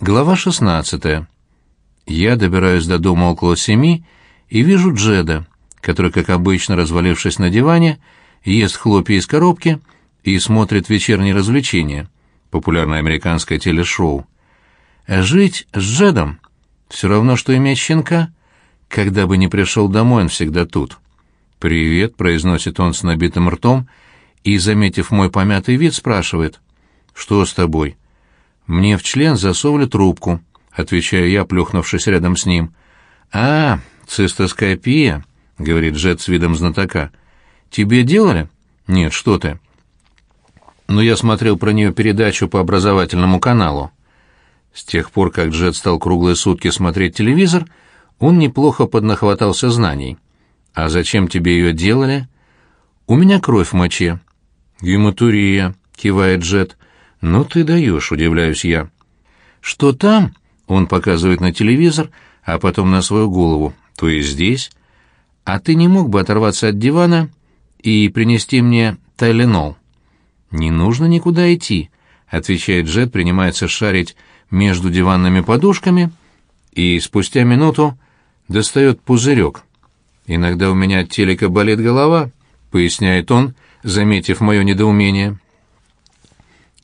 Глава 16. Я добираюсь до дома около семи и вижу Джеда, который, как обычно, развалившись на диване, ест хлопья из коробки и смотрит вечерние развлечения, популярное американское телешоу. Жить с Джедом все равно, что иметь щенка. Когда бы ни пришел домой, он всегда тут. «Привет», — произносит он с набитым ртом, и, заметив мой помятый вид, спрашивает, «Что с тобой?» «Мне в член засовывали трубку», — отвечаю я, плюхнувшись рядом с ним. «А, цистоскопия», — говорит Джет с видом знатока. «Тебе делали?» «Нет, что ты». Но я смотрел про нее передачу по образовательному каналу. С тех пор, как Джет стал круглые сутки смотреть телевизор, он неплохо поднахватался знаний. «А зачем тебе ее делали?» «У меня кровь в моче». «Гематурия», — кивает Джет. «Ну ты даешь», — удивляюсь я. «Что там?» — он показывает на телевизор, а потом на свою голову. «То есть здесь?» «А ты не мог бы оторваться от дивана и принести мне тайленол?» «Не нужно никуда идти», — отвечает Джет, принимается шарить между диванными подушками и спустя минуту достает пузырек. «Иногда у меня от телека болит голова», — поясняет он, заметив мое недоумение.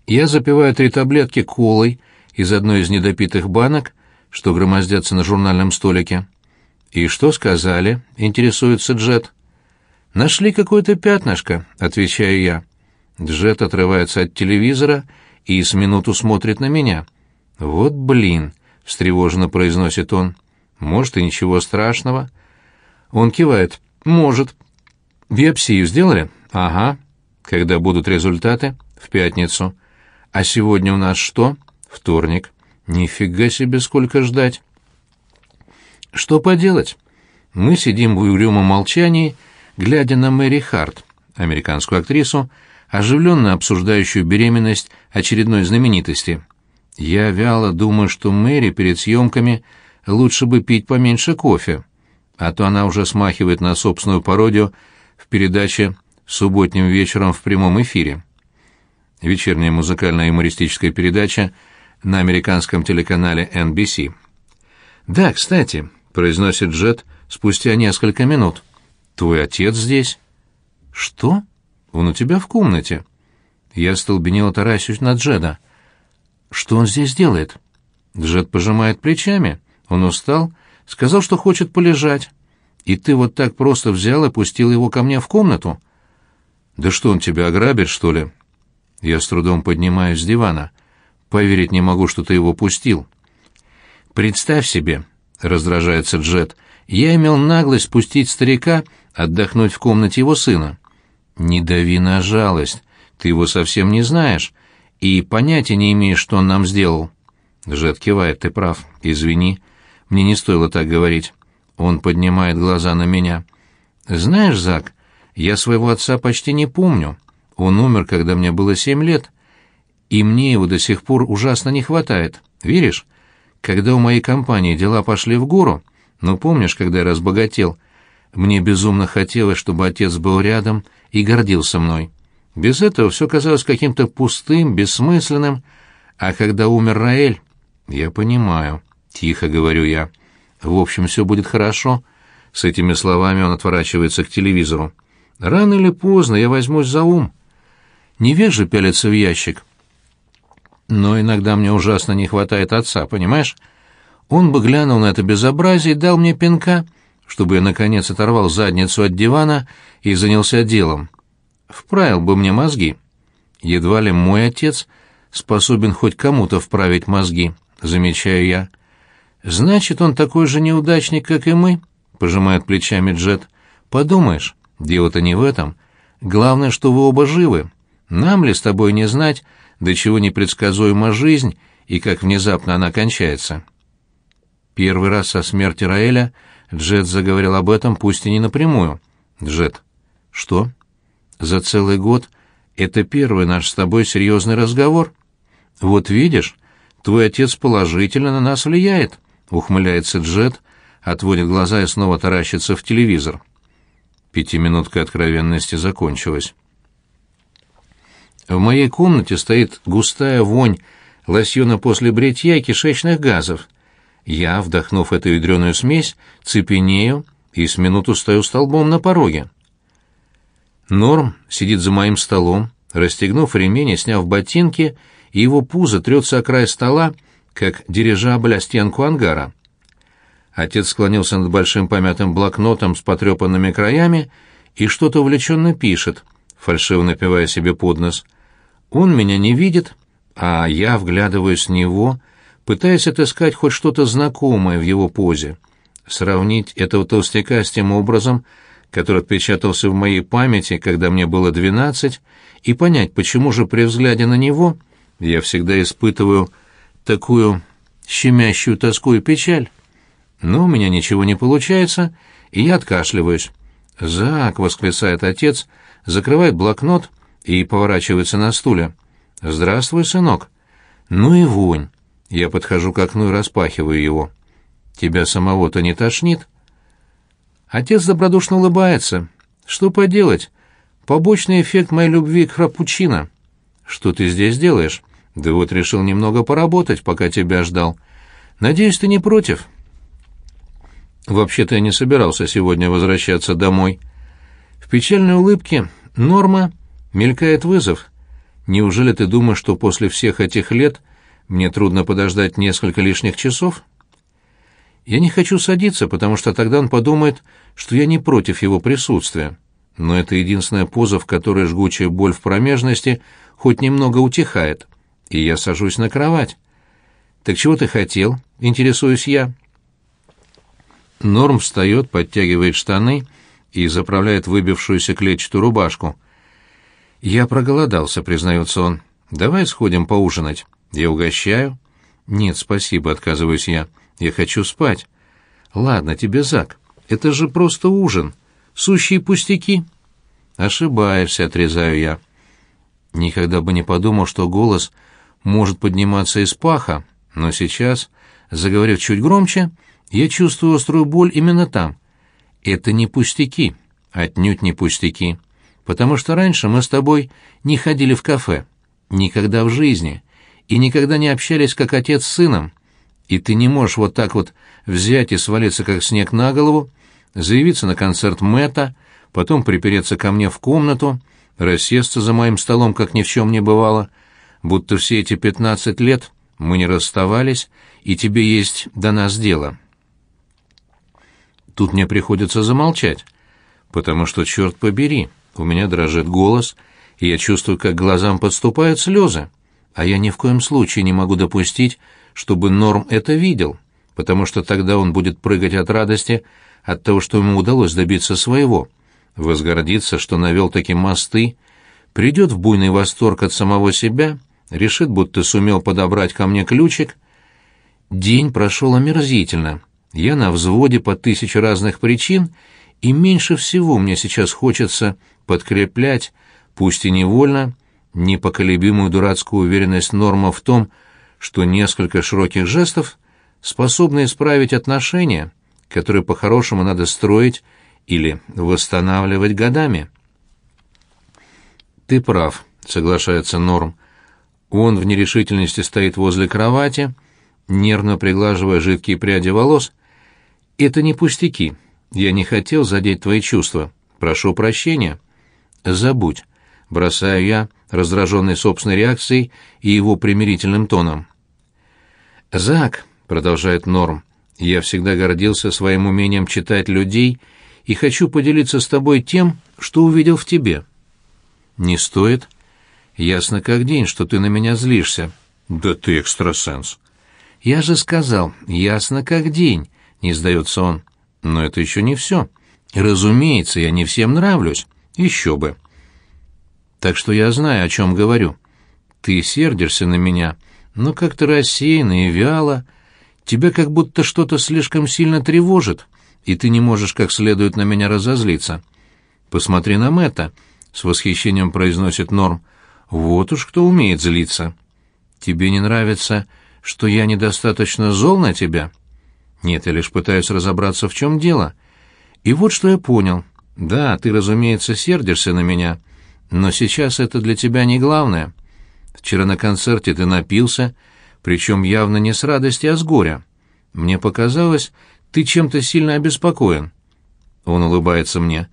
Я запиваю три таблетки колой из одной из недопитых банок, что громоздятся на журнальном столике. «И что сказали?» — интересуется Джет. «Нашли какое-то пятнышко», — отвечаю я. Джет отрывается от телевизора и с минуту смотрит на меня. «Вот блин», — встревоженно произносит он. «Может, и ничего страшного». Он кивает. «Может». «Биопсию сделали?» «Ага». «Когда будут результаты?» «В пятницу». А сегодня у нас что? Вторник. Нифига себе, сколько ждать. Что поделать? Мы сидим в угрюмом молчании, глядя на Мэри Харт, американскую актрису, оживленно обсуждающую беременность очередной знаменитости. Я вяло думаю, что Мэри перед съемками лучше бы пить поменьше кофе, а то она уже смахивает на собственную пародию в передаче «Субботним вечером в прямом эфире» вечерняя музыкальная юмористическая передача на американском телеканале NBC. «Да, кстати», — произносит Джет спустя несколько минут, — «твой отец здесь». «Что? Он у тебя в комнате?» Я столбенело таращусь на Джеда. «Что он здесь делает?» Джет пожимает плечами. Он устал, сказал, что хочет полежать. И ты вот так просто взял и пустил его ко мне в комнату? Да что он тебя ограбит, что ли? Я с трудом поднимаюсь с дивана. Поверить не могу, что ты его пустил. Представь себе, раздражается Джет. Я имел наглость пустить старика отдохнуть в комнате его сына. Не дави на жалость. Ты его совсем не знаешь и понятия не имеешь, что он нам сделал. Джет кивает, ты прав. Извини. Мне не стоило так говорить. Он поднимает глаза на меня. Знаешь, Зак, я своего отца почти не помню. Он умер, когда мне было семь лет, и мне его до сих пор ужасно не хватает. Веришь? Когда у моей компании дела пошли в гору, ну помнишь, когда я разбогател, мне безумно хотелось, чтобы отец был рядом и гордился мной. Без этого все казалось каким-то пустым, бессмысленным, а когда умер Раэль... Я понимаю, тихо говорю я. В общем, все будет хорошо. С этими словами он отворачивается к телевизору. Рано или поздно я возьмусь за ум. Невежи пялятся в ящик. Но иногда мне ужасно не хватает отца, понимаешь? Он бы глянул на это безобразие и дал мне пинка, чтобы я, наконец, оторвал задницу от дивана и занялся делом. Вправил бы мне мозги. Едва ли мой отец способен хоть кому-то вправить мозги, замечаю я. Значит, он такой же неудачник, как и мы, пожимает плечами Джет. Подумаешь, дело-то не в этом. Главное, что вы оба живы. Нам ли с тобой не знать, до чего непредсказуема жизнь и как внезапно она кончается? Первый раз со смерти Раэля Джет заговорил об этом, пусть и не напрямую. Джет. Что? За целый год это первый наш с тобой серьезный разговор. Вот видишь, твой отец положительно на нас влияет, ухмыляется Джет, отводит глаза и снова таращится в телевизор. Пятиминутка откровенности закончилась. В моей комнате стоит густая вонь лосьона после бритья и кишечных газов. Я, вдохнув эту ядреную смесь, цепенею и с минуту стою столбом на пороге. Норм сидит за моим столом, расстегнув ремень и сняв ботинки, и его пузо трется о край стола, как дирижабль о стенку ангара. Отец склонился над большим помятым блокнотом с потрепанными краями и что-то увлеченно пишет, фальшиво напивая себе под нос. Он меня не видит, а я вглядываюсь в него, пытаясь отыскать хоть что-то знакомое в его позе. Сравнить этого толстяка с тем образом, который отпечатался в моей памяти, когда мне было двенадцать, и понять, почему же при взгляде на него я всегда испытываю такую щемящую тоску и печаль. Но у меня ничего не получается, и я откашливаюсь. «Зак!» — восклицает отец, закрывает блокнот и поворачивается на стуле. «Здравствуй, сынок!» «Ну и вонь!» Я подхожу к окну и распахиваю его. «Тебя самого-то не тошнит?» Отец добродушно улыбается. «Что поделать? Побочный эффект моей любви к храпучино». «Что ты здесь делаешь?» «Да вот решил немного поработать, пока тебя ждал. Надеюсь, ты не против?» «Вообще-то я не собирался сегодня возвращаться домой». В печальной улыбке Норма мелькает вызов. «Неужели ты думаешь, что после всех этих лет мне трудно подождать несколько лишних часов?» Я не хочу садиться, потому что тогда он подумает, что я не против его присутствия. Но это единственная поза, в которой жгучая боль в промежности хоть немного утихает, и я сажусь на кровать. «Так чего ты хотел?» — интересуюсь я. Норм встает, подтягивает штаны и заправляет выбившуюся клетчатую рубашку. «Я проголодался», — признается он. «Давай сходим поужинать. Я угощаю». «Нет, спасибо», — отказываюсь я. «Я хочу спать». «Ладно тебе, Зак, это же просто ужин. Сущие пустяки». «Ошибаешься», — отрезаю я. Никогда бы не подумал, что голос может подниматься из паха, но сейчас, заговорив чуть громче, я чувствую острую боль именно там. Это не пустяки, отнюдь не пустяки, потому что раньше мы с тобой не ходили в кафе, никогда в жизни, и никогда не общались как отец с сыном, и ты не можешь вот так вот взять и свалиться как снег на голову, заявиться на концерт Мэтта, потом припереться ко мне в комнату, рассесться за моим столом, как ни в чем не бывало, будто все эти пятнадцать лет мы не расставались, и тебе есть до нас дело. Тут мне приходится замолчать, потому что, черт побери, у меня дрожит голос, и я чувствую, как глазам подступают слезы, а я ни в коем случае не могу допустить, чтобы Норм это видел, потому что тогда он будет прыгать от радости от того, что ему удалось добиться своего, возгордиться, что навел такие мосты, придет в буйный восторг от самого себя, решит, будто сумел подобрать ко мне ключик. День прошел омерзительно. Я на взводе по тысяче разных причин, и меньше всего мне сейчас хочется подкреплять, пусть и невольно, непоколебимую дурацкую уверенность Норма в том, что несколько широких жестов способны исправить отношения, которые по-хорошему надо строить или восстанавливать годами. «Ты прав», — соглашается Норм. Он в нерешительности стоит возле кровати, нервно приглаживая жидкие пряди волос. «Это не пустяки. Я не хотел задеть твои чувства. Прошу прощения». «Забудь», — бросаю я, раздраженный собственной реакцией и его примирительным тоном. «Зак», — продолжает Норм, — «я всегда гордился своим умением читать людей и хочу поделиться с тобой тем, что увидел в тебе». «Не стоит. Ясно как день, что ты на меня злишься». «Да ты экстрасенс». «Я же сказал, ясно как день», — не сдается он. «Но это еще не все. Разумеется, я не всем нравлюсь. Еще бы». «Так что я знаю, о чем говорю. Ты сердишься на меня, но как-то рассеянно и вяло. Тебя как будто что-то слишком сильно тревожит, и ты не можешь как следует на меня разозлиться. Посмотри на Мэтта, — с восхищением произносит Норм. Вот уж кто умеет злиться. Тебе не нравится, что я недостаточно зол на тебя? Нет, я лишь пытаюсь разобраться, в чем дело. И вот что я понял. Да, ты, разумеется, сердишься на меня, но сейчас это для тебя не главное. Вчера на концерте ты напился, причем явно не с радости, а с горя. Мне показалось, ты чем-то сильно обеспокоен. Он улыбается мне.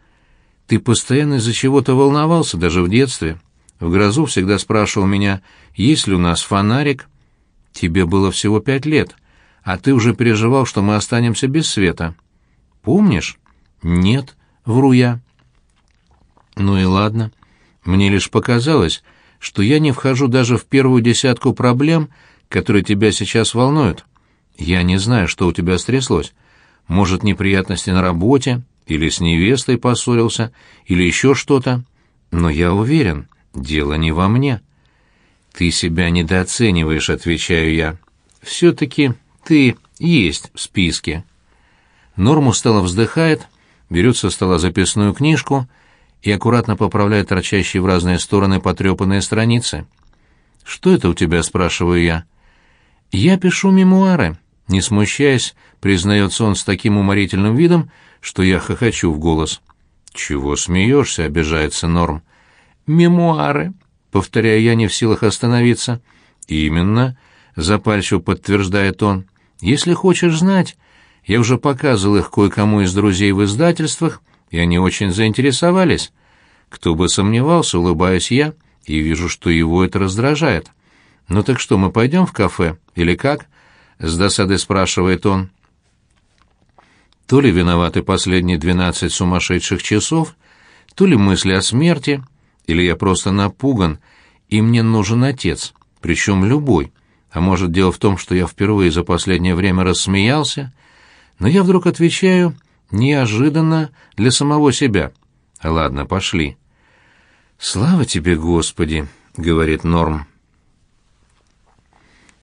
Ты постоянно из-за чего-то волновался, даже в детстве. В грозу всегда спрашивал меня, есть ли у нас фонарик. Тебе было всего пять лет, а ты уже переживал, что мы останемся без света. Помнишь? Нет, вру я. Ну и ладно. Мне лишь показалось, что я не вхожу даже в первую десятку проблем, которые тебя сейчас волнуют. Я не знаю, что у тебя стряслось. Может, неприятности на работе, или с невестой поссорился, или еще что-то. Но я уверен, дело не во мне. Ты себя недооцениваешь, отвечаю я. Все-таки ты есть в списке. Норм устало вздыхает, берет со стола записную книжку и аккуратно поправляет торчащие в разные стороны потрепанные страницы. «Что это у тебя?» — спрашиваю я. «Я пишу мемуары», — не смущаясь, признается он с таким уморительным видом, что я хохочу в голос. «Чего смеешься?» — обижается Норм. «Мемуары», — повторяю я, не в силах остановиться. «Именно», — запальчиво подтверждает он. «Если хочешь знать, я уже показывал их кое-кому из друзей в издательствах, и они очень заинтересовались. Кто бы сомневался, улыбаюсь я, и вижу, что его это раздражает. «Ну так что, мы пойдем в кафе? Или как?» — с досадой спрашивает он. То ли виноваты последние двенадцать сумасшедших часов, то ли мысли о смерти, или я просто напуган, и мне нужен отец, причем любой. А может, дело в том, что я впервые за последнее время рассмеялся, но я вдруг отвечаю неожиданно для самого себя. «Ладно, пошли». «Слава тебе, Господи!» — говорит Норм.